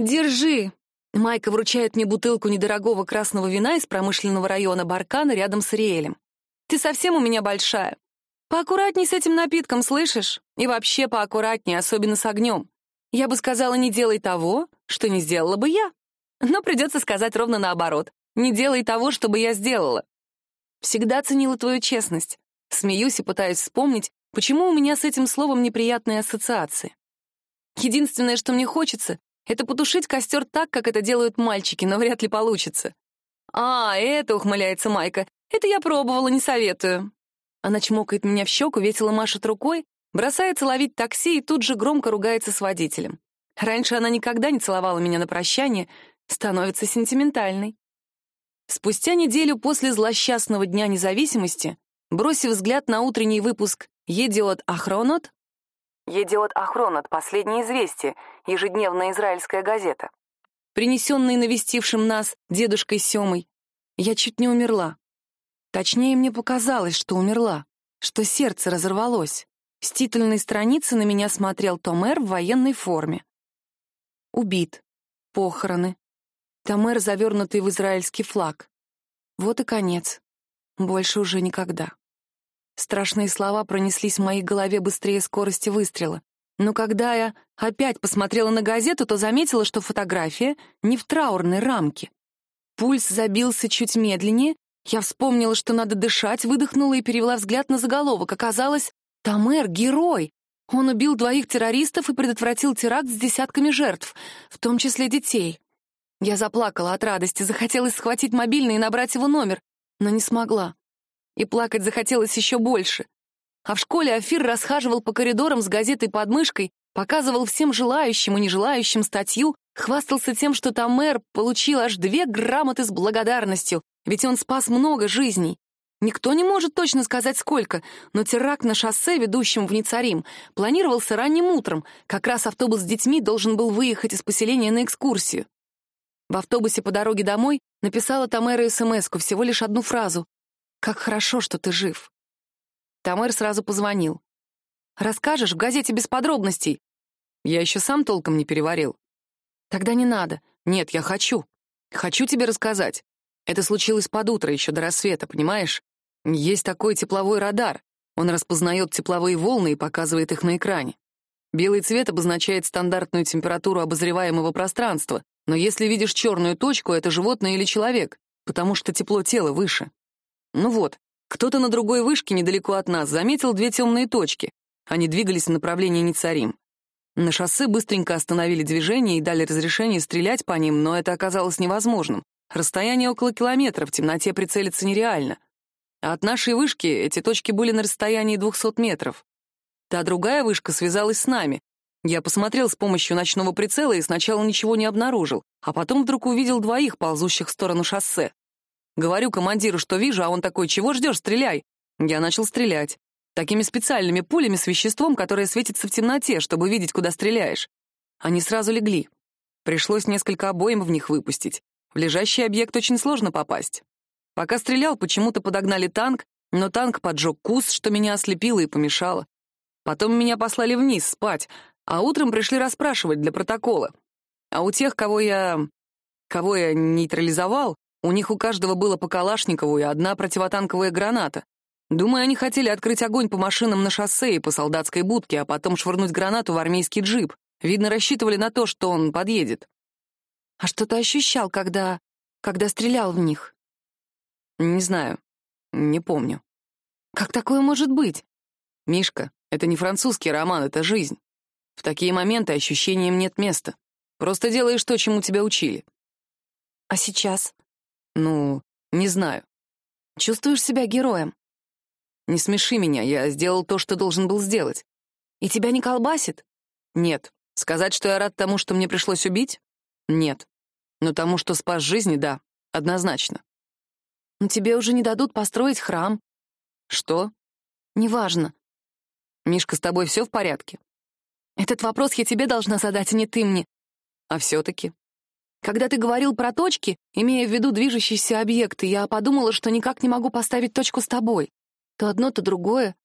Держи. Майка вручает мне бутылку недорогого красного вина из промышленного района Баркана рядом с Риэлем. Ты совсем у меня большая. Поаккуратней с этим напитком, слышишь? И вообще поаккуратней, особенно с огнем. Я бы сказала, не делай того, что не сделала бы я. Но придется сказать ровно наоборот. Не делай того, что бы я сделала. Всегда ценила твою честность. Смеюсь и пытаюсь вспомнить, почему у меня с этим словом неприятные ассоциации. Единственное, что мне хочется, это потушить костер так, как это делают мальчики, но вряд ли получится. «А, это», — ухмыляется Майка, — «это я пробовала, не советую». Она чмокает меня в щеку, весело машет рукой, бросается ловить такси и тут же громко ругается с водителем. Раньше она никогда не целовала меня на прощание, становится сентиментальной. Спустя неделю после злосчастного Дня независимости, бросив взгляд на утренний выпуск «Едиот Ахронот», «Едиот Ахронот. Последнее известие. Ежедневная израильская газета», принесенный навестившим нас дедушкой Семой, я чуть не умерла. Точнее, мне показалось, что умерла, что сердце разорвалось. С титульной страницы на меня смотрел Томер в военной форме. Убит. Похороны. Томер, завернутый в израильский флаг. Вот и конец. Больше уже никогда. Страшные слова пронеслись в моей голове быстрее скорости выстрела. Но когда я опять посмотрела на газету, то заметила, что фотография не в траурной рамке. Пульс забился чуть медленнее, я вспомнила, что надо дышать, выдохнула и перевела взгляд на заголовок. Оказалось, Тамер — герой. Он убил двоих террористов и предотвратил теракт с десятками жертв, в том числе детей. Я заплакала от радости, захотелось схватить мобильный и набрать его номер, но не смогла. И плакать захотелось еще больше. А в школе Афир расхаживал по коридорам с газетой под мышкой, показывал всем желающим и нежелающим статью, хвастался тем, что Тамер получил аж две грамоты с благодарностью, ведь он спас много жизней. Никто не может точно сказать, сколько, но теракт на шоссе, ведущем в Ницарим, планировался ранним утром. Как раз автобус с детьми должен был выехать из поселения на экскурсию. В автобусе по дороге домой написала Тамера смс всего лишь одну фразу. «Как хорошо, что ты жив». Тамер сразу позвонил. «Расскажешь в газете без подробностей?» «Я еще сам толком не переварил». «Тогда не надо». «Нет, я хочу. Хочу тебе рассказать. Это случилось под утро, еще до рассвета, понимаешь? Есть такой тепловой радар. Он распознает тепловые волны и показывает их на экране. Белый цвет обозначает стандартную температуру обозреваемого пространства, но если видишь черную точку, это животное или человек, потому что тепло тела выше. Ну вот, кто-то на другой вышке недалеко от нас заметил две темные точки. Они двигались в направлении Ницарим. На шоссе быстренько остановили движение и дали разрешение стрелять по ним, но это оказалось невозможным. Расстояние около километра, в темноте прицелиться нереально. А от нашей вышки эти точки были на расстоянии 200 метров. Та другая вышка связалась с нами. Я посмотрел с помощью ночного прицела и сначала ничего не обнаружил, а потом вдруг увидел двоих, ползущих в сторону шоссе. Говорю командиру, что вижу, а он такой, чего ждешь, стреляй. Я начал стрелять. Такими специальными пулями с веществом, которое светится в темноте, чтобы видеть, куда стреляешь. Они сразу легли. Пришлось несколько обоим в них выпустить. В лежащий объект очень сложно попасть. Пока стрелял, почему-то подогнали танк, но танк поджег куст, что меня ослепило и помешало. Потом меня послали вниз спать, а утром пришли расспрашивать для протокола. А у тех, кого я... кого я нейтрализовал, у них у каждого было по Калашникову и одна противотанковая граната. Думаю, они хотели открыть огонь по машинам на шоссе и по солдатской будке, а потом швырнуть гранату в армейский джип. Видно, рассчитывали на то, что он подъедет. А что ты ощущал, когда... когда стрелял в них? Не знаю. Не помню. Как такое может быть? Мишка, это не французский роман, это жизнь. В такие моменты ощущениям нет места. Просто делаешь то, чему тебя учили. А сейчас? Ну, не знаю. Чувствуешь себя героем? Не смеши меня, я сделал то, что должен был сделать. И тебя не колбасит? Нет. Сказать, что я рад тому, что мне пришлось убить? Нет. Но тому, что спас жизни, да, однозначно. Но тебе уже не дадут построить храм. Что? Неважно. Мишка, с тобой все в порядке? Этот вопрос я тебе должна задать, а не ты мне. А все-таки? Когда ты говорил про точки, имея в виду движущиеся объекты, я подумала, что никак не могу поставить точку с тобой. То одно, то другое.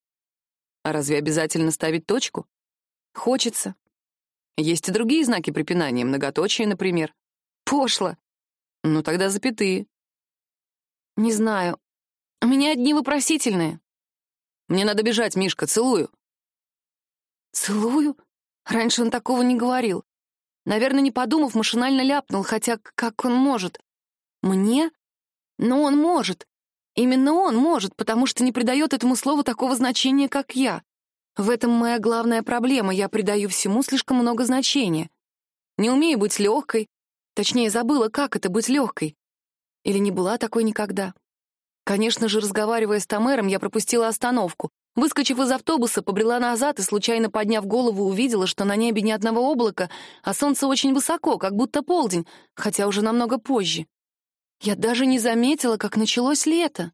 А разве обязательно ставить точку? Хочется. Есть и другие знаки препинания, многоточие, например. Пошло. Ну тогда запятые. Не знаю. У меня одни вопросительные. Мне надо бежать, Мишка, целую. Целую? Раньше он такого не говорил. Наверное, не подумав, машинально ляпнул, хотя как он может? Мне? Но он может. Именно он может, потому что не придает этому слову такого значения, как я. В этом моя главная проблема. Я придаю всему слишком много значения. Не умею быть легкой. Точнее, забыла, как это быть легкой. Или не была такой никогда. Конечно же, разговаривая с Тамером, я пропустила остановку. Выскочив из автобуса, побрела назад и, случайно подняв голову, увидела, что на небе ни одного облака, а солнце очень высоко, как будто полдень, хотя уже намного позже. Я даже не заметила, как началось лето.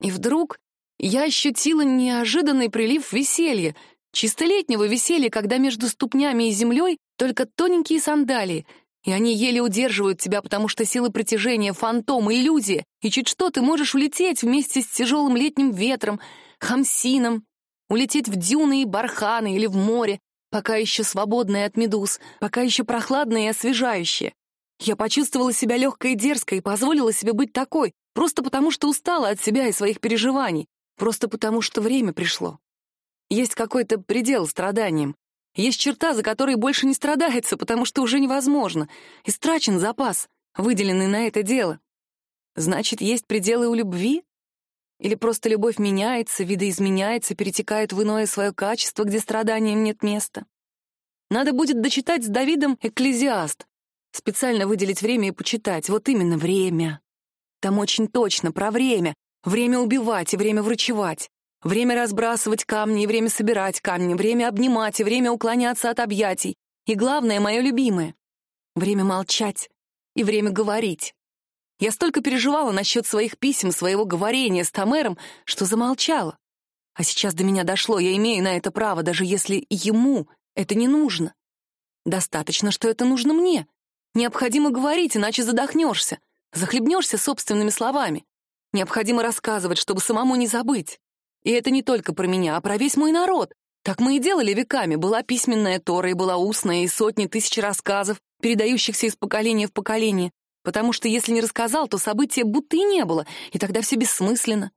И вдруг я ощутила неожиданный прилив веселья, чисто летнего веселья, когда между ступнями и землей только тоненькие сандалии, и они еле удерживают тебя, потому что сила притяжения, фантом, иллюзия, и чуть что ты можешь улететь вместе с тяжелым летним ветром, хамсином, улететь в дюны и барханы или в море, пока еще свободное от медуз, пока еще прохладное и освежающее. Я почувствовала себя легкой и дерзкой и позволила себе быть такой, просто потому что устала от себя и своих переживаний, просто потому что время пришло. Есть какой-то предел страданиям, есть черта, за которой больше не страдается, потому что уже невозможно. Истрачен запас, выделенный на это дело. Значит, есть пределы у любви? Или просто любовь меняется, видоизменяется, перетекает в иное свое качество, где страданиям нет места? Надо будет дочитать с Давидом «Экклезиаст», специально выделить время и почитать. Вот именно время. Там очень точно про время. Время убивать и время врачевать. Время разбрасывать камни и время собирать камни. Время обнимать и время уклоняться от объятий. И главное, мое любимое — время молчать и время говорить. Я столько переживала насчет своих писем, своего говорения с Тамером, что замолчала. А сейчас до меня дошло, я имею на это право, даже если ему это не нужно. Достаточно, что это нужно мне. Необходимо говорить, иначе задохнешься, захлебнешься собственными словами. Необходимо рассказывать, чтобы самому не забыть. И это не только про меня, а про весь мой народ. Так мы и делали веками. Была письменная Тора, и была устная, и сотни тысяч рассказов, передающихся из поколения в поколение. Потому что если не рассказал, то события будто и не было, и тогда все бессмысленно.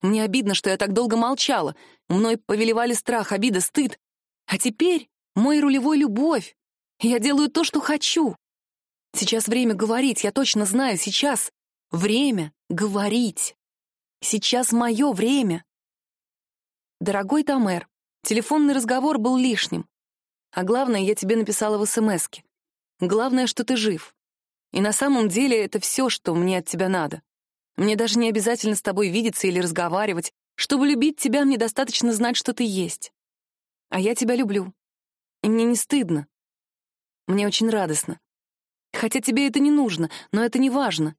Мне обидно, что я так долго молчала. Мной повелевали страх, обида, стыд. А теперь мой рулевой — любовь. Я делаю то, что хочу. Сейчас время говорить, я точно знаю, сейчас время говорить. Сейчас мое время. Дорогой Тамер, телефонный разговор был лишним. А главное, я тебе написала в СМСке. Главное, что ты жив. И на самом деле это все, что мне от тебя надо. Мне даже не обязательно с тобой видеться или разговаривать. Чтобы любить тебя, мне достаточно знать, что ты есть. А я тебя люблю. И мне не стыдно. Мне очень радостно. Хотя тебе это не нужно, но это не важно.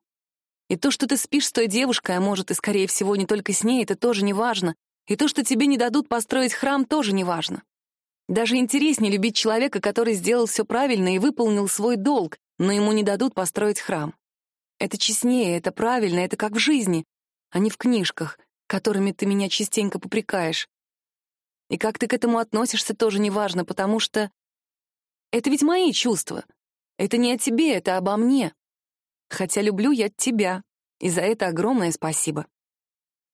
И то, что ты спишь с той девушкой, а может, и, скорее всего, не только с ней, это тоже не важно. И то, что тебе не дадут построить храм, тоже не важно. Даже интереснее любить человека, который сделал все правильно и выполнил свой долг, но ему не дадут построить храм. Это честнее, это правильно, это как в жизни, а не в книжках, которыми ты меня частенько попрекаешь. И как ты к этому относишься, тоже не важно, потому что это ведь мои чувства. Это не о тебе, это обо мне. Хотя люблю я тебя, и за это огромное спасибо.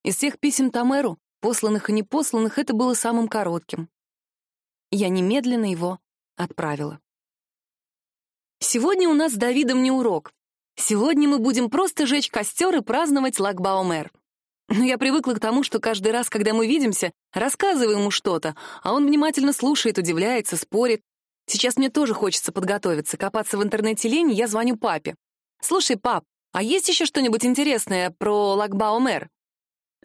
Из всех писем Тамеру, посланных и непосланных, это было самым коротким. Я немедленно его отправила. Сегодня у нас с Давидом не урок. Сегодня мы будем просто жечь костер и праздновать Лагбаумер. Но я привыкла к тому, что каждый раз, когда мы видимся, рассказываю ему что-то, а он внимательно слушает, удивляется, спорит. Сейчас мне тоже хочется подготовиться, копаться в интернете лень, я звоню папе. «Слушай, пап, а есть еще что-нибудь интересное про Лагбаумер?»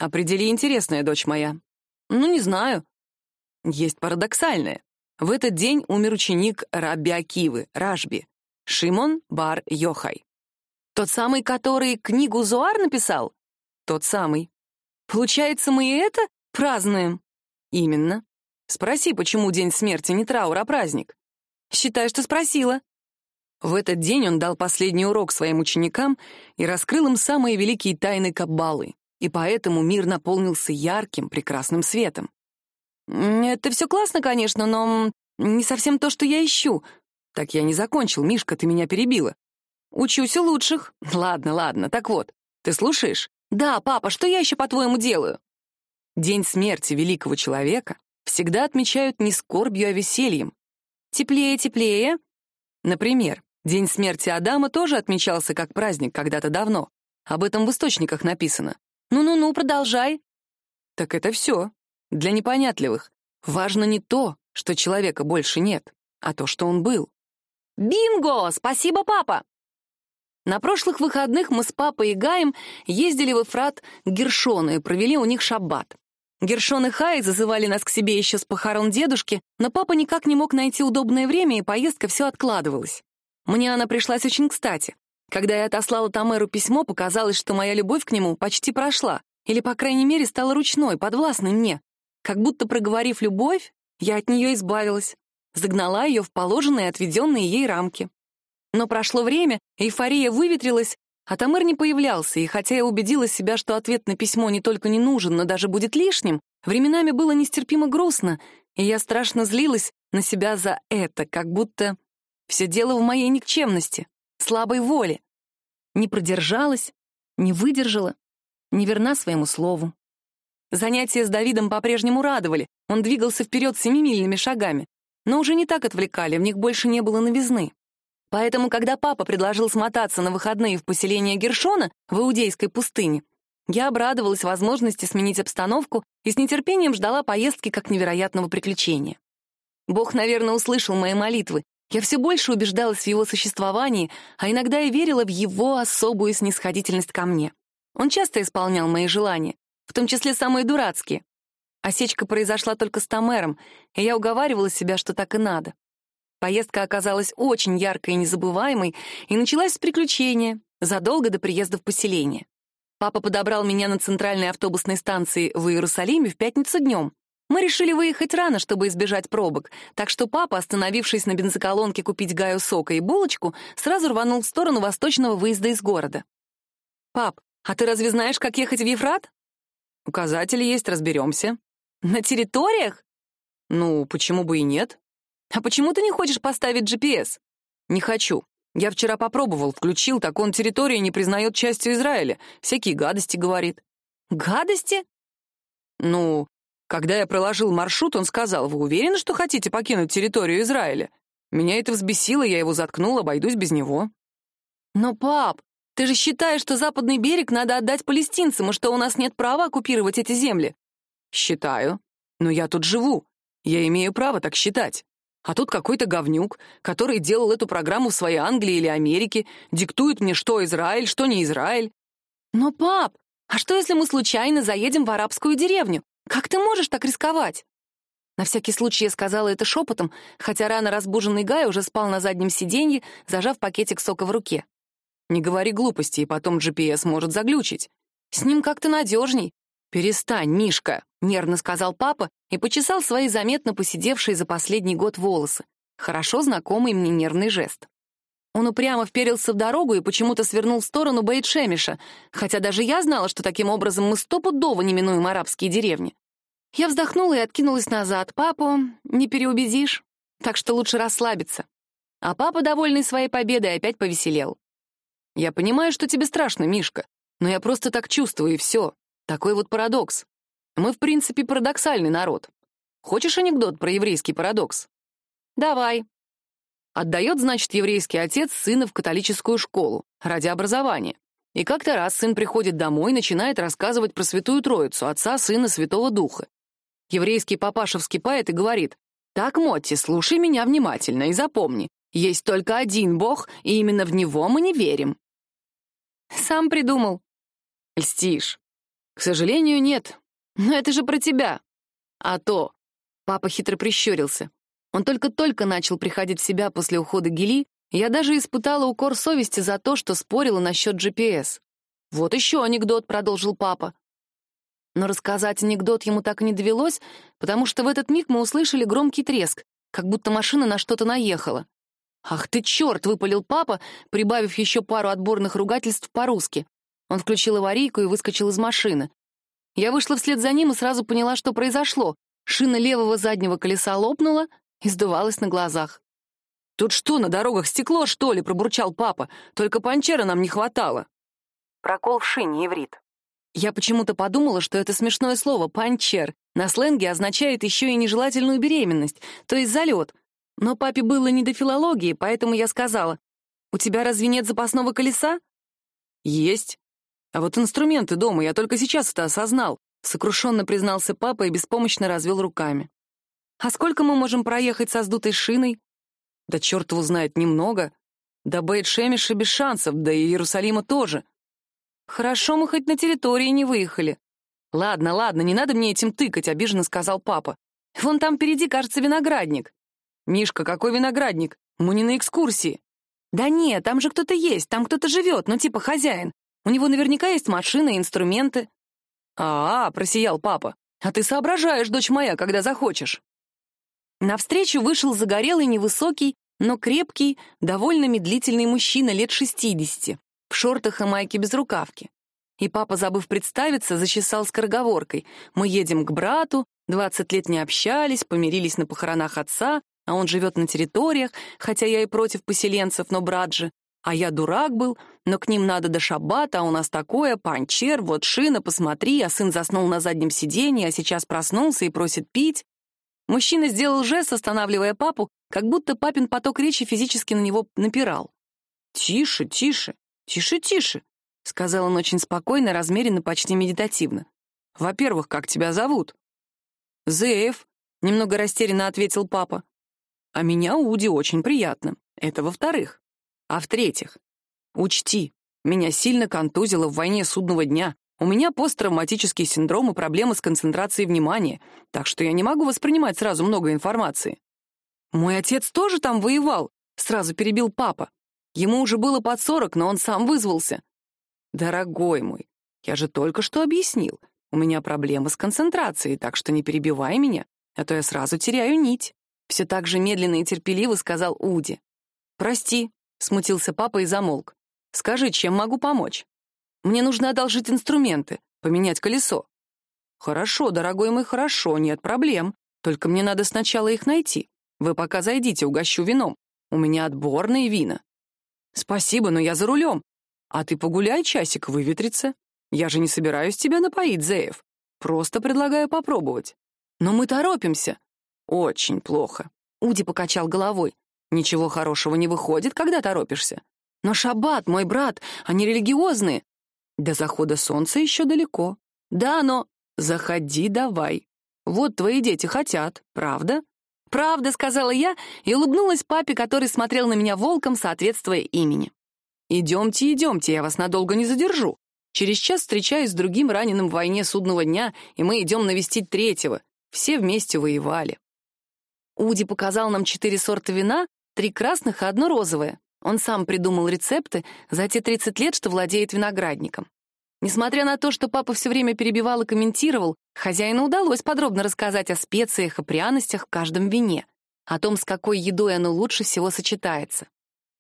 «Определи интересное, дочь моя». «Ну, не знаю». «Есть парадоксальное. В этот день умер ученик Рабби Акивы, Рашби. Шимон Бар Йохай. Тот самый, который книгу Зоар написал? Тот самый. Получается, мы и это празднуем? Именно. Спроси, почему день смерти не траур, а праздник. Считай, что спросила. В этот день он дал последний урок своим ученикам и раскрыл им самые великие тайны Каббалы, и поэтому мир наполнился ярким, прекрасным светом. «Это все классно, конечно, но не совсем то, что я ищу. Так я не закончил, Мишка, ты меня перебила. Учусь у лучших. Ладно, ладно, так вот, ты слушаешь? Да, папа, что я еще, по-твоему, делаю? День смерти великого человека всегда отмечают не скорбью, а весельем. Теплее, теплее. Например, день смерти Адама тоже отмечался как праздник когда-то давно. Об этом в источниках написано. Ну-ну-ну, продолжай. Так это все. Для непонятливых. Важно не то, что человека больше нет, а то, что он был. Бинго! Спасибо, папа! На прошлых выходных мы с папой и Гаем ездили в Эфрат к Гершону и провели у них шаббат. Гершон и Хай зазывали нас к себе еще с похорон дедушки, но папа никак не мог найти удобное время, и поездка все откладывалась. Мне она пришлась очень кстати. Когда я отослала Тамеру письмо, показалось, что моя любовь к нему почти прошла, или, по крайней мере, стала ручной, подвластной мне. Как будто проговорив любовь, я от нее избавилась, загнала ее в положенные отведенные ей рамки. Но прошло время, эйфория выветрилась, а Тамер не появлялся, и хотя я убедила себя, что ответ на письмо не только не нужен, но даже будет лишним, временами было нестерпимо грустно, и я страшно злилась на себя за это, как будто все дело в моей никчемности, слабой воле. Не продержалась, не выдержала, не верна своему слову. Занятия с Давидом по-прежнему радовали, он двигался вперед семимильными шагами, но уже не так отвлекали, в них больше не было новизны. Поэтому, когда папа предложил смотаться на выходные в поселение Гершона в Иудейской пустыне, я обрадовалась возможности сменить обстановку и с нетерпением ждала поездки как невероятного приключения. Бог, наверное, услышал мои молитвы. Я все больше убеждалась в его существовании, а иногда и верила в его особую снисходительность ко мне. Он часто исполнял мои желания, в том числе самые дурацкие. Осечка произошла только с Тамером, и я уговаривала себя, что так и надо. Поездка оказалась очень яркой и незабываемой, и началась с приключения, задолго до приезда в поселение. Папа подобрал меня на центральной автобусной станции в Иерусалиме в пятницу днем. Мы решили выехать рано, чтобы избежать пробок, так что папа, остановившись на бензоколонке купить Гаю сока и булочку, сразу рванул в сторону восточного выезда из города. «Пап, а ты разве знаешь, как ехать в Ефрат?» «Указатели есть, разберемся». «На территориях?» «Ну, почему бы и нет?» «А почему ты не хочешь поставить GPS?» «Не хочу. Я вчера попробовал, включил, так он территорию не признает частью Израиля. Всякие гадости говорит». «Гадости?» «Ну, когда я проложил маршрут, он сказал, вы уверены, что хотите покинуть территорию Израиля? Меня это взбесило, я его заткнул, обойдусь без него». «Но, пап, ты же считаешь, что западный берег надо отдать палестинцам, и что у нас нет права оккупировать эти земли?» «Считаю. Но я тут живу. Я имею право так считать. А тут какой-то говнюк, который делал эту программу в своей Англии или Америке, диктует мне, что Израиль, что не Израиль. Но, пап, а что, если мы случайно заедем в арабскую деревню? Как ты можешь так рисковать? На всякий случай я сказала это шепотом, хотя рано разбуженный Гай уже спал на заднем сиденье, зажав пакетик сока в руке. Не говори глупости, и потом GPS может заглючить. С ним как-то надежней. Перестань, Мишка. — нервно сказал папа и почесал свои заметно посидевшие за последний год волосы. Хорошо знакомый мне нервный жест. Он упрямо вперился в дорогу и почему-то свернул в сторону Бейт-Шемиша, хотя даже я знала, что таким образом мы стопудово не минуем арабские деревни. Я вздохнула и откинулась назад. «Папу не переубедишь, так что лучше расслабиться». А папа, довольный своей победой, опять повеселел. «Я понимаю, что тебе страшно, Мишка, но я просто так чувствую, и все. Такой вот парадокс. Мы, в принципе, парадоксальный народ. Хочешь анекдот про еврейский парадокс? Давай. Отдает, значит, еврейский отец сына в католическую школу ради образования. И как-то раз сын приходит домой и начинает рассказывать про Святую Троицу, Отца, Сына, Святого Духа. Еврейский папаша вскипает и говорит, «Так, Мотти, слушай меня внимательно и запомни, есть только один Бог, и именно в Него мы не верим». Сам придумал. Льстишь. К сожалению, нет. «Но это же про тебя!» «А то!» Папа хитро прищурился. Он только-только начал приходить в себя после ухода Гели, я даже испытала укор совести за то, что спорила насчет GPS. «Вот еще анекдот», — продолжил папа. Но рассказать анекдот ему так и не довелось, потому что в этот миг мы услышали громкий треск, как будто машина на что-то наехала. «Ах ты черт!» — выпалил папа, прибавив еще пару отборных ругательств по-русски. Он включил аварийку и выскочил из машины. Я вышла вслед за ним и сразу поняла, что произошло. Шина левого заднего колеса лопнула, и сдувалась на глазах. «Тут что, на дорогах стекло, что ли?» — пробурчал папа. «Только панчера нам не хватало». Прокол в шине, иврит. Я почему-то подумала, что это смешное слово «панчер» на сленге означает еще и нежелательную беременность, то есть залет. Но папе было не до филологии, поэтому я сказала, «У тебя разве нет запасного колеса?» «Есть. А вот инструменты дома, я только сейчас это осознал», — сокрушенно признался папа и беспомощно развел руками. «А сколько мы можем проехать со сдутой шиной?» «Да черт его знает, немного. До Бейт-Шемиша без шансов, да и Иерусалима тоже. Хорошо мы хоть на территории не выехали. Ладно, ладно, не надо мне этим тыкать, обиженно сказал папа. Вон там впереди, кажется, виноградник. Мишка, какой виноградник? Мы не на экскурсии. Да нет, там же кто-то есть, там кто-то живет, ну типа хозяин. У него наверняка есть машина и инструменты. А, -а, -а просиял папа. А ты соображаешь, дочь моя, когда захочешь. Навстречу вышел загорелый, невысокий, но крепкий, довольно медлительный мужчина лет шестидесяти в шортах и майке без рукавки. И папа, забыв представиться, зачесал скороговоркой. «Мы едем к брату, 20 лет не общались, помирились на похоронах отца, а он живет на территориях, хотя я и против поселенцев, но брат же. А я дурак был, но к ним надо до шаббата, а у нас такое, панчер, вот шина, посмотри, а сын заснул на заднем сиденье, а сейчас проснулся и просит пить». Мужчина сделал жест, останавливая папу, как будто папин поток речи физически на него напирал. «Тише, тише. «Тише, тише», — сказал он очень спокойно, размеренно, почти медитативно. «Во-первых, как тебя зовут?» «Зеев», — немного растерянно ответил папа. «А меня Уди очень приятно. Это во-вторых. А в-третьих, учти, меня сильно контузило в войне судного дня. У меня посттравматический синдром и проблемы с концентрацией внимания, так что я не могу воспринимать сразу много информации». «Мой отец тоже там воевал», — сразу перебил папа. Ему уже было под сорок, но он сам вызвался. Дорогой мой, я же только что объяснил. У меня проблемы с концентрацией, так что не перебивай меня, а то я сразу теряю нить. Все так же медленно и терпеливо сказал Уди. «Прости», — смутился папа и замолк. «Скажи, чем могу помочь? Мне нужно одолжить инструменты, поменять колесо». «Хорошо, дорогой мой, хорошо, нет проблем. Только мне надо сначала их найти. Вы пока зайдите, угощу вином. У меня отборные вина». «Спасибо, но я за рулем. А ты погуляй часик, выветриться. Я же не собираюсь тебя напоить, Зеев. Просто предлагаю попробовать. Но мы торопимся». «Очень плохо», — Уди покачал головой. «Ничего хорошего не выходит, когда торопишься. Но шаббат, мой брат, они религиозные. До захода солнца еще далеко. Да, но... Заходи давай. Вот твои дети хотят, правда?» «Правда», — сказала я и улыбнулась папе, который смотрел на меня волком, соответствуя имени. «Идемте, идемте, я вас надолго не задержу. Через час встречаюсь с другим раненым в войне судного дня, и мы идем навестить третьего. Все вместе воевали». Уди показал нам четыре сорта вина, три красных и одно розовое. Он сам придумал рецепты за те 30 лет, что владеет виноградником. Несмотря на то, что папа все время перебивал и комментировал, хозяину удалось подробно рассказать о специях и пряностях в каждом вине, о том, с какой едой оно лучше всего сочетается.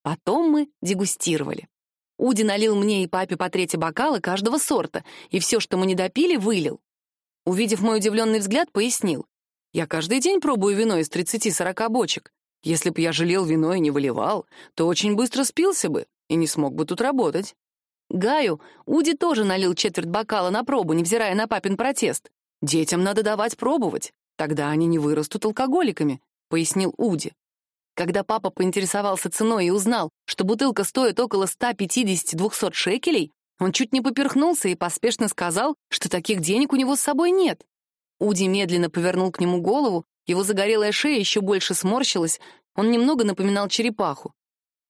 Потом мы дегустировали. Уди налил мне и папе по трети бокала каждого сорта, и все, что мы не допили, вылил. Увидев мой удивленный взгляд, пояснил. «Я каждый день пробую вино из 30-40 бочек. Если бы я жалел вино и не выливал, то очень быстро спился бы и не смог бы тут работать. Гаю Уди тоже налил четверть бокала на пробу, невзирая на папин протест. «Детям надо давать пробовать, тогда они не вырастут алкоголиками», — пояснил Уди. Когда папа поинтересовался ценой и узнал, что бутылка стоит около 150-200 шекелей, он чуть не поперхнулся и поспешно сказал, что таких денег у него с собой нет. Уди медленно повернул к нему голову, его загорелая шея еще больше сморщилась, он немного напоминал черепаху.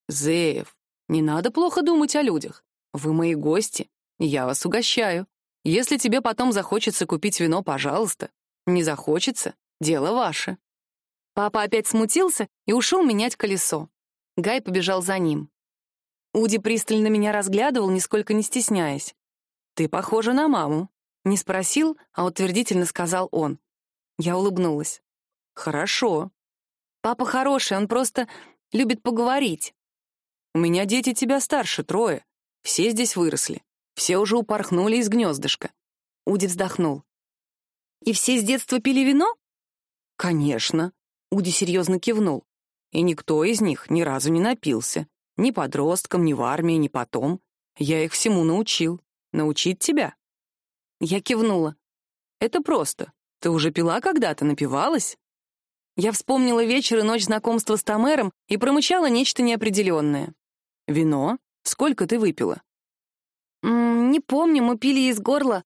«Зеев, не надо плохо думать о людях. Вы мои гости, я вас угощаю. Если тебе потом захочется купить вино, пожалуйста. Не захочется — дело ваше». Папа опять смутился и ушел менять колесо. Гай побежал за ним. Уди пристально меня разглядывал, нисколько не стесняясь. «Ты похожа на маму». Не спросил, а утвердительно сказал он. Я улыбнулась. «Хорошо. Папа хороший, он просто любит поговорить. У меня дети тебя старше, трое. Все здесь выросли. Все уже упорхнули из гнездышка. Уди вздохнул. «И все с детства пили вино?» «Конечно». Уди серьезно кивнул. И никто из них ни разу не напился. Ни подростком, ни в армии, ни потом. Я их всему научил. Научить тебя? Я кивнула. Это просто. Ты уже пила когда-то, напивалась? Я вспомнила вечер и ночь знакомства с Тамером и промычала нечто неопределенное. Вино? Сколько ты выпила? М -м, не помню, мы пили из горла.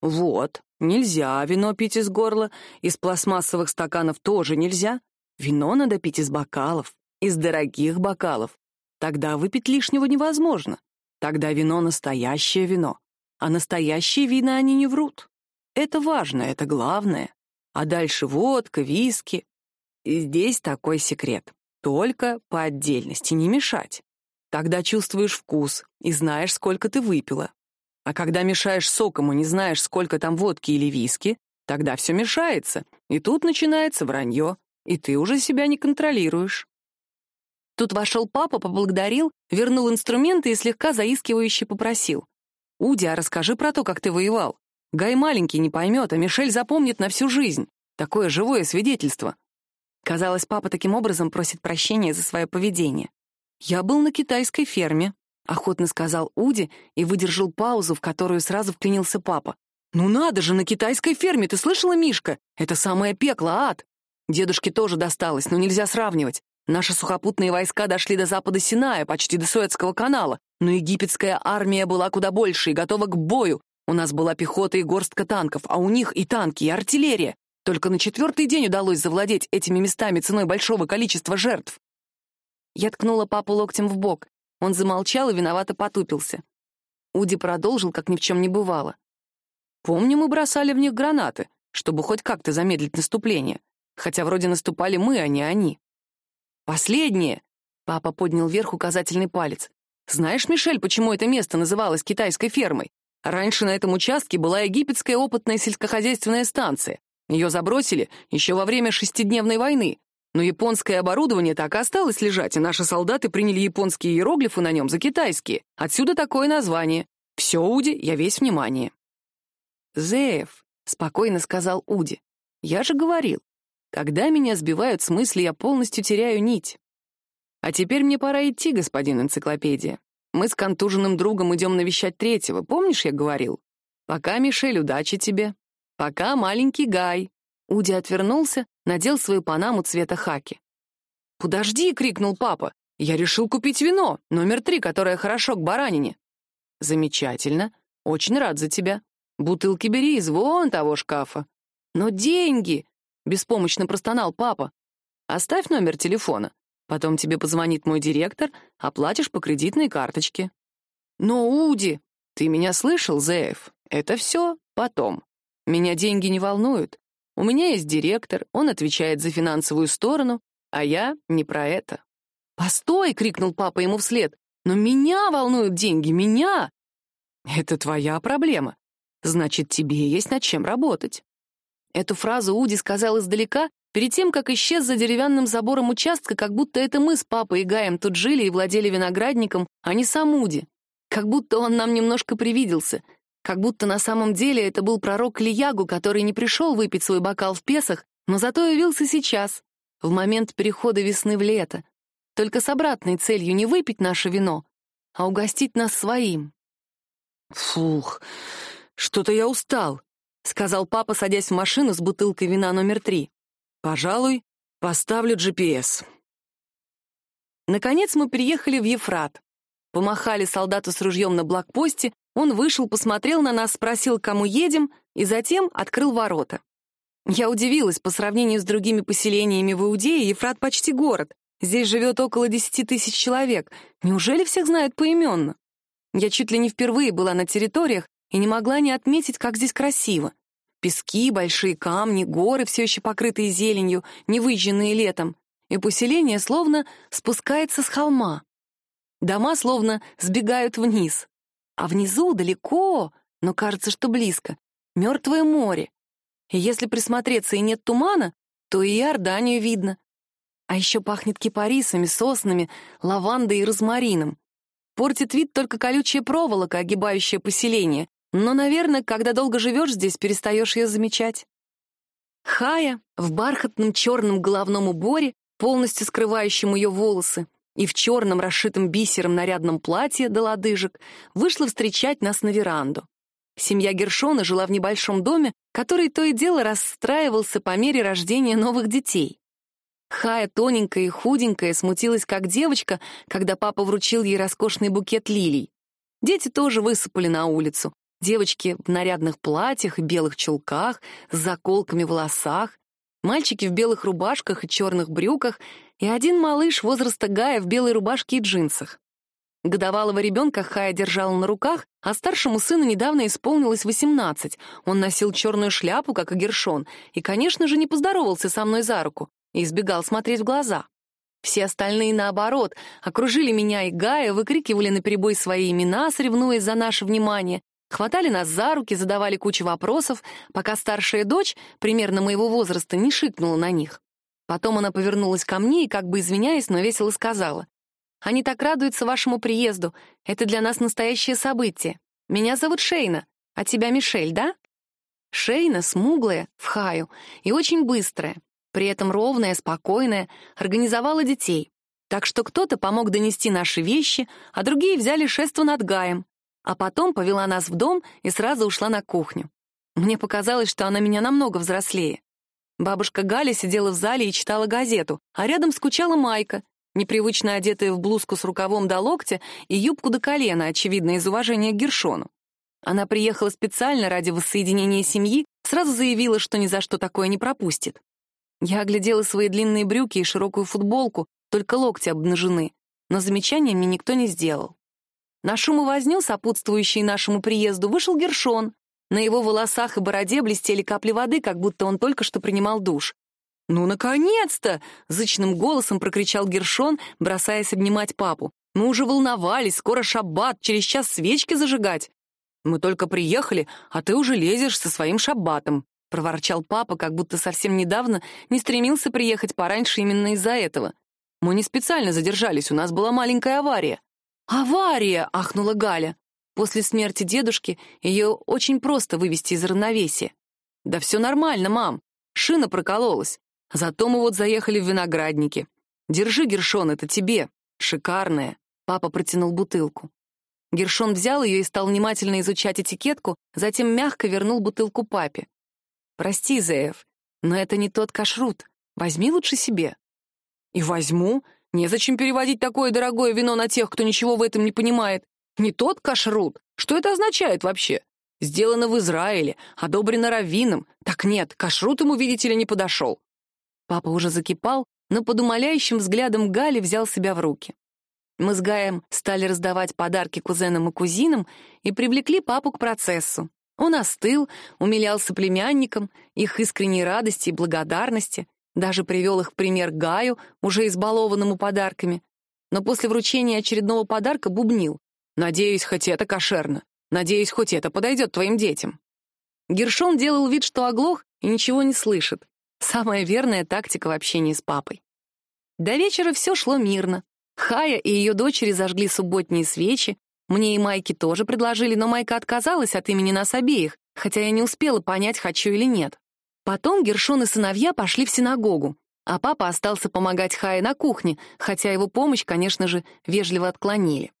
Вот, нельзя вино пить из горла, из пластмассовых стаканов тоже нельзя. Вино надо пить из бокалов, из дорогих бокалов. Тогда выпить лишнего невозможно. Тогда вино — настоящее вино. А настоящие вина они не врут. Это важно, это главное. А дальше водка, виски. Здесь такой секрет. Только по отдельности, не мешать. Тогда чувствуешь вкус и знаешь, сколько ты выпила. А когда мешаешь соком и не знаешь, сколько там водки или виски, тогда все мешается, и тут начинается вранье и ты уже себя не контролируешь. Тут вошел папа, поблагодарил, вернул инструменты и слегка заискивающе попросил. «Уди, а расскажи про то, как ты воевал. Гай маленький не поймет, а Мишель запомнит на всю жизнь. Такое живое свидетельство». Казалось, папа таким образом просит прощения за свое поведение. «Я был на китайской ферме», — охотно сказал Уди и выдержал паузу, в которую сразу вклинился папа. «Ну надо же, на китайской ферме, ты слышала, Мишка? Это самое пекло, ад! Дедушке тоже досталось, но нельзя сравнивать. Наши сухопутные войска дошли до запада Синая, почти до Суэцкого канала, но египетская армия была куда больше и готова к бою. У нас была пехота и горстка танков, а у них и танки, и артиллерия. Только на четвертый день удалось завладеть этими местами ценой большого количества жертв. Я ткнула папу локтем в бок. Он замолчал и виновато потупился. Уди продолжил, как ни в чем не бывало. «Помню, мы бросали в них гранаты, чтобы хоть как-то замедлить наступление хотя вроде наступали мы, а не они. Последнее. Папа поднял вверх указательный палец. Знаешь, Мишель, почему это место называлось китайской фермой? Раньше на этом участке была египетская опытная сельскохозяйственная станция. Ее забросили еще во время шестидневной войны. Но японское оборудование так и осталось лежать, и наши солдаты приняли японские иероглифы на нем за китайские. Отсюда такое название. Все, Уди, я весь внимание. «Зеев», — спокойно сказал Уди, — «я же говорил, когда меня сбивают с мысли, я полностью теряю нить. А теперь мне пора идти, господин энциклопедия. Мы с контуженным другом идем навещать третьего, помнишь, я говорил? Пока, Мишель, удачи тебе. Пока, маленький Гай. Уди отвернулся, надел свою панаму цвета хаки. «Подожди!» — крикнул папа. «Я решил купить вино, номер три, которое хорошо к баранине». «Замечательно. Очень рад за тебя. Бутылки бери из вон того шкафа». «Но деньги!» Беспомощно простонал папа. «Оставь номер телефона. Потом тебе позвонит мой директор, оплатишь по кредитной карточке». «Но, Уди, ты меня слышал, Зеев? Это все потом. Меня деньги не волнуют. У меня есть директор, он отвечает за финансовую сторону, а я не про это». «Постой!» — крикнул папа ему вслед. «Но меня волнуют деньги, меня!» «Это твоя проблема. Значит, тебе есть над чем работать. Эту фразу Уди сказал издалека, перед тем, как исчез за деревянным забором участка, как будто это мы с папой и Гаем тут жили и владели виноградником, а не сам Уди. Как будто он нам немножко привиделся. Как будто на самом деле это был пророк Лиягу, который не пришел выпить свой бокал в Песах, но зато явился сейчас, в момент перехода весны в лето. Только с обратной целью не выпить наше вино, а угостить нас своим. Фух, что-то я устал. — сказал папа, садясь в машину с бутылкой вина номер три. «Пожалуй, поставлю GPS». Наконец мы приехали в Ефрат. Помахали солдату с ружьем на блокпосте, он вышел, посмотрел на нас, спросил, кому едем, и затем открыл ворота. Я удивилась, по сравнению с другими поселениями в Иудее, Ефрат почти город. Здесь живет около десяти тысяч человек. Неужели всех знают поименно? Я чуть ли не впервые была на территориях, и не могла не отметить, как здесь красиво. Пески, большие камни, горы, все еще покрытые зеленью, не выжженные летом, и поселение словно спускается с холма. Дома словно сбегают вниз. А внизу, далеко, но кажется, что близко, мертвое море. И если присмотреться и нет тумана, то и Иорданию видно. А еще пахнет кипарисами, соснами, лавандой и розмарином. Портит вид только колючая проволока, огибающая поселение, но, наверное, когда долго живешь здесь, перестаешь ее замечать. Хая в бархатном черном головном уборе, полностью скрывающем ее волосы, и в черном расшитом бисером нарядном платье до лодыжек, вышла встречать нас на веранду. Семья Гершона жила в небольшом доме, который то и дело расстраивался по мере рождения новых детей. Хая, тоненькая и худенькая, смутилась как девочка, когда папа вручил ей роскошный букет лилий. Дети тоже высыпали на улицу. Девочки в нарядных платьях и белых чулках, с заколками в волосах, мальчики в белых рубашках и черных брюках, и один малыш возраста Гая в белой рубашке и джинсах. Годовалого ребенка Хая держала на руках, а старшему сыну недавно исполнилось 18. Он носил черную шляпу, как и Гершон, и, конечно же, не поздоровался со мной за руку и избегал смотреть в глаза. Все остальные, наоборот, окружили меня и Гая, выкрикивали наперебой свои имена, соревнуясь за наше внимание, хватали нас за руки, задавали кучу вопросов, пока старшая дочь, примерно моего возраста, не шикнула на них. Потом она повернулась ко мне и, как бы извиняясь, но весело сказала. «Они так радуются вашему приезду. Это для нас настоящее событие. Меня зовут Шейна, а тебя Мишель, да?» Шейна смуглая, в хаю, и очень быстрая при этом ровная, спокойная, организовала детей. Так что кто-то помог донести наши вещи, а другие взяли шество над Гаем, а потом повела нас в дом и сразу ушла на кухню. Мне показалось, что она меня намного взрослее. Бабушка Галя сидела в зале и читала газету, а рядом скучала Майка, непривычно одетая в блузку с рукавом до локтя и юбку до колена, очевидно, из уважения к Гершону. Она приехала специально ради воссоединения семьи, сразу заявила, что ни за что такое не пропустит. Я оглядела свои длинные брюки и широкую футболку, только локти обнажены, но замечания мне никто не сделал. На шум и возню, сопутствующий нашему приезду, вышел Гершон. На его волосах и бороде блестели капли воды, как будто он только что принимал душ. «Ну, наконец-то!» — зычным голосом прокричал Гершон, бросаясь обнимать папу. «Мы уже волновались, скоро шаббат, через час свечки зажигать. Мы только приехали, а ты уже лезешь со своим шаббатом», — проворчал папа, как будто совсем недавно не стремился приехать пораньше именно из-за этого. «Мы не специально задержались, у нас была маленькая авария». «Авария!» — ахнула Галя. После смерти дедушки ее очень просто вывести из равновесия. «Да все нормально, мам. Шина прокололась. Зато мы вот заехали в виноградники. Держи, Гершон, это тебе. Шикарная». Папа протянул бутылку. Гершон взял ее и стал внимательно изучать этикетку, затем мягко вернул бутылку папе. «Прости, Зеев, но это не тот кашрут. Возьми лучше себе». «И возьму. Незачем переводить такое дорогое вино на тех, кто ничего в этом не понимает. Не тот кашрут. Что это означает вообще? Сделано в Израиле, одобрено раввином. Так нет, кашрут ему, видите ли, не подошел». Папа уже закипал, но под умоляющим взглядом Гали взял себя в руки. Мы с Гаем стали раздавать подарки кузенам и кузинам и привлекли папу к процессу. Он остыл, умилялся племянникам, их искренней радости и благодарности, даже привел их в пример Гаю, уже избалованному подарками. Но после вручения очередного подарка бубнил. «Надеюсь, хоть это кошерно. Надеюсь, хоть это подойдет твоим детям». Гершон делал вид, что оглох и ничего не слышит. Самая верная тактика в общении с папой. До вечера все шло мирно. Хая и ее дочери зажгли субботние свечи, мне и Майке тоже предложили, но Майка отказалась от имени нас обеих, хотя я не успела понять, хочу или нет. Потом Гершон и сыновья пошли в синагогу, а папа остался помогать Хае на кухне, хотя его помощь, конечно же, вежливо отклонили.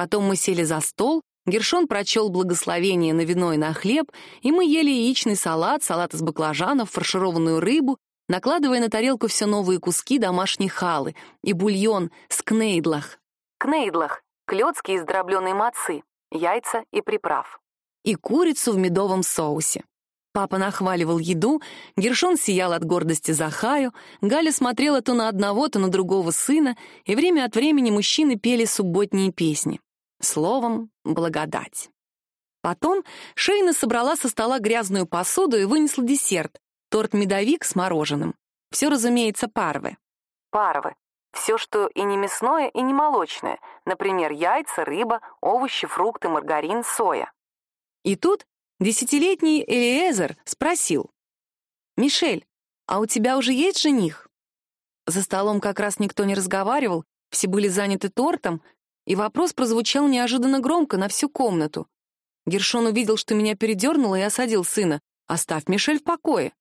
Потом мы сели за стол, Гершон прочел благословение на вино и на хлеб, и мы ели яичный салат, салат из баклажанов, фаршированную рыбу, накладывая на тарелку все новые куски домашней халы и бульон с кнейдлах. Кнейдлах клетки из дробленой мацы, яйца и приправ. И курицу в медовом соусе. Папа нахваливал еду, Гершон сиял от гордости за Хаю, Галя смотрела то на одного, то на другого сына, и время от времени мужчины пели субботние песни. Словом, благодать. Потом Шейна собрала со стола грязную посуду и вынесла десерт — торт-медовик с мороженым. Все, разумеется, парвы. Парвы все, что и не мясное, и не молочное, например, яйца, рыба, овощи, фрукты, маргарин, соя. И тут десятилетний Элиезер спросил. «Мишель, а у тебя уже есть жених?» За столом как раз никто не разговаривал, все были заняты тортом, и вопрос прозвучал неожиданно громко на всю комнату. Гершон увидел, что меня передернуло, и осадил сына. «Оставь Мишель в покое».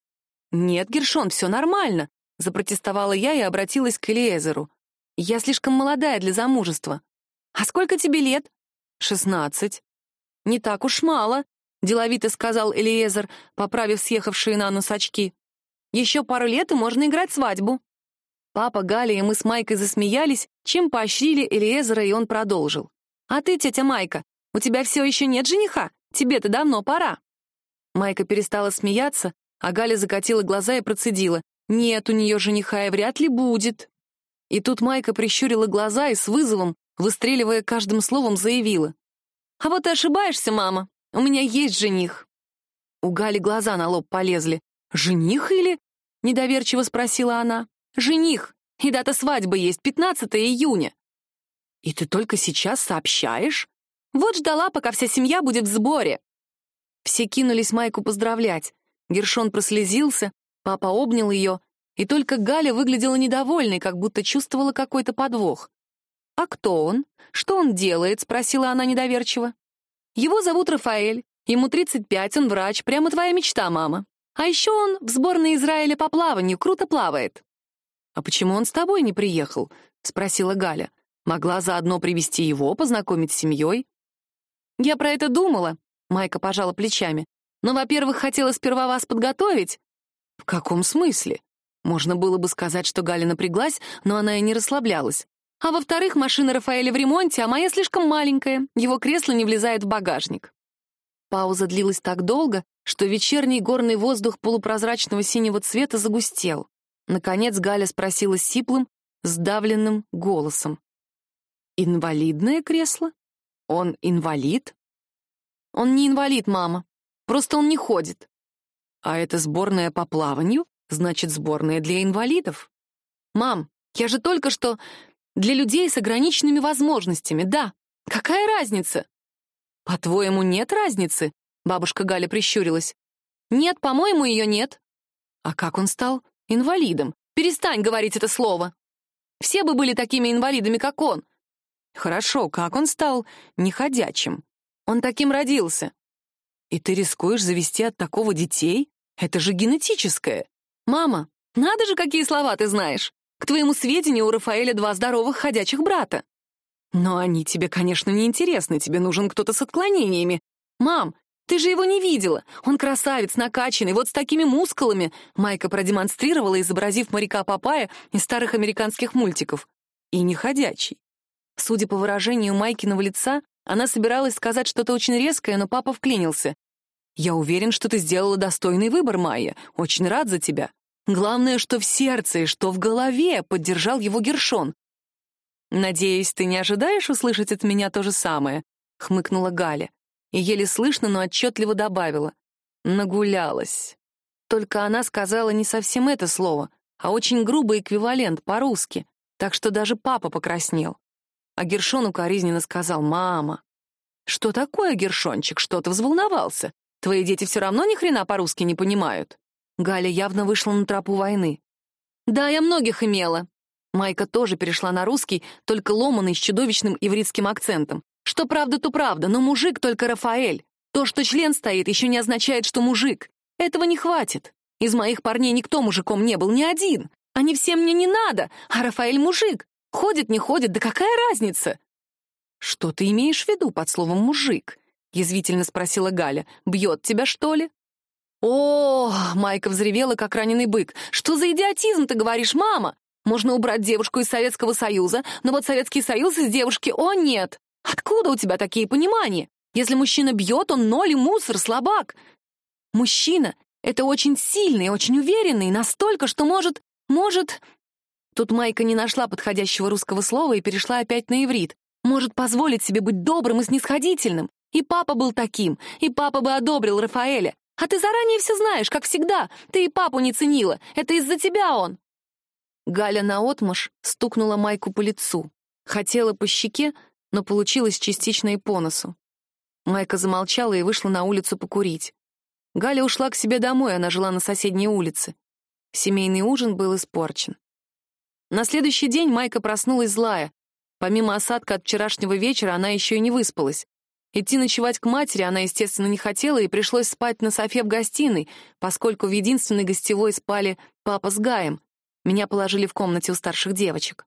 «Нет, Гершон, все нормально», — запротестовала я и обратилась к Элиезеру. «Я слишком молодая для замужества». «А сколько тебе лет?» «Шестнадцать». «Не так уж мало», — деловито сказал Элиезер, поправив съехавшие на нос очки. «Еще пару лет, и можно играть свадьбу». Папа, Галя и мы с Майкой засмеялись, чем поощрили Элиезера, и он продолжил. «А ты, тетя Майка, у тебя все еще нет жениха? Тебе-то давно пора». Майка перестала смеяться, а Галя закатила глаза и процедила. «Нет у нее жениха и вряд ли будет». И тут Майка прищурила глаза и с вызовом, выстреливая каждым словом, заявила. «А вот ты ошибаешься, мама. У меня есть жених». У Гали глаза на лоб полезли. «Жених или?» — недоверчиво спросила она. «Жених. И дата свадьбы есть, 15 июня». «И ты только сейчас сообщаешь?» «Вот ждала, пока вся семья будет в сборе». Все кинулись Майку поздравлять. Гершон прослезился, папа обнял ее, и только Галя выглядела недовольной, как будто чувствовала какой-то подвох. «А кто он? Что он делает?» — спросила она недоверчиво. «Его зовут Рафаэль. Ему 35, он врач. Прямо твоя мечта, мама. А еще он в сборной Израиля по плаванию, круто плавает». «А почему он с тобой не приехал?» — спросила Галя. «Могла заодно привести его, познакомить с семьей?» «Я про это думала», — Майка пожала плечами. «Но, во-первых, хотела сперва вас подготовить». «В каком смысле?» Можно было бы сказать, что Галя напряглась, но она и не расслаблялась. А во-вторых, машина Рафаэля в ремонте, а моя слишком маленькая, его кресло не влезает в багажник. Пауза длилась так долго, что вечерний горный воздух полупрозрачного синего цвета загустел. Наконец Галя спросила сиплым, сдавленным голосом. «Инвалидное кресло? Он инвалид?» «Он не инвалид, мама. Просто он не ходит». «А это сборная по плаванию? Значит, сборная для инвалидов?» «Мам, я же только что... Для людей с ограниченными возможностями, да. Какая разница? По-твоему, нет разницы? Бабушка Галя прищурилась. Нет, по-моему, ее нет. А как он стал инвалидом? Перестань говорить это слово. Все бы были такими инвалидами, как он. Хорошо, как он стал неходячим? Он таким родился. И ты рискуешь завести от такого детей? Это же генетическое. Мама, надо же, какие слова ты знаешь. К твоему сведению, у Рафаэля два здоровых ходячих брата. Но они тебе, конечно, не интересны, тебе нужен кто-то с отклонениями. Мам, ты же его не видела. Он красавец, накачанный, вот с такими мускулами. Майка продемонстрировала, изобразив моряка Папая из старых американских мультиков. И не ходячий. Судя по выражению Майкиного лица, она собиралась сказать что-то очень резкое, но папа вклинился. «Я уверен, что ты сделала достойный выбор, Майя. Очень рад за тебя. Главное, что в сердце и что в голове, — поддержал его Гершон. «Надеюсь, ты не ожидаешь услышать от меня то же самое?» — хмыкнула Галя. И еле слышно, но отчетливо добавила. «Нагулялась». Только она сказала не совсем это слово, а очень грубый эквивалент по-русски, так что даже папа покраснел. А Гершон укоризненно сказал «мама». «Что такое, Гершончик, что ты взволновался? Твои дети все равно ни хрена по-русски не понимают». Галя явно вышла на тропу войны. «Да, я многих имела». Майка тоже перешла на русский, только ломанный, с чудовищным ивритским акцентом. «Что правда, то правда, но мужик только Рафаэль. То, что член стоит, еще не означает, что мужик. Этого не хватит. Из моих парней никто мужиком не был, ни один. Они все мне не надо, а Рафаэль мужик. Ходит, не ходит, да какая разница?» «Что ты имеешь в виду под словом «мужик»?» — язвительно спросила Галя. «Бьет тебя, что ли?» «О!» — Майка взревела, как раненый бык. «Что за идиотизм ты говоришь, мама? Можно убрать девушку из Советского Союза, но вот Советский Союз из девушки, о нет! Откуда у тебя такие понимания? Если мужчина бьет, он ноль и мусор, слабак. Мужчина — это очень сильный, очень уверенный, настолько, что может... может...» Тут Майка не нашла подходящего русского слова и перешла опять на иврит. «Может позволить себе быть добрым и снисходительным. И папа был таким, и папа бы одобрил Рафаэля. А ты заранее все знаешь, как всегда. Ты и папу не ценила. Это из-за тебя он. Галя наотмашь стукнула Майку по лицу. Хотела по щеке, но получилось частично и по носу. Майка замолчала и вышла на улицу покурить. Галя ушла к себе домой, она жила на соседней улице. Семейный ужин был испорчен. На следующий день Майка проснулась злая. Помимо осадка от вчерашнего вечера, она еще и не выспалась. Идти ночевать к матери она, естественно, не хотела, и пришлось спать на софе в гостиной, поскольку в единственной гостевой спали папа с Гаем. Меня положили в комнате у старших девочек.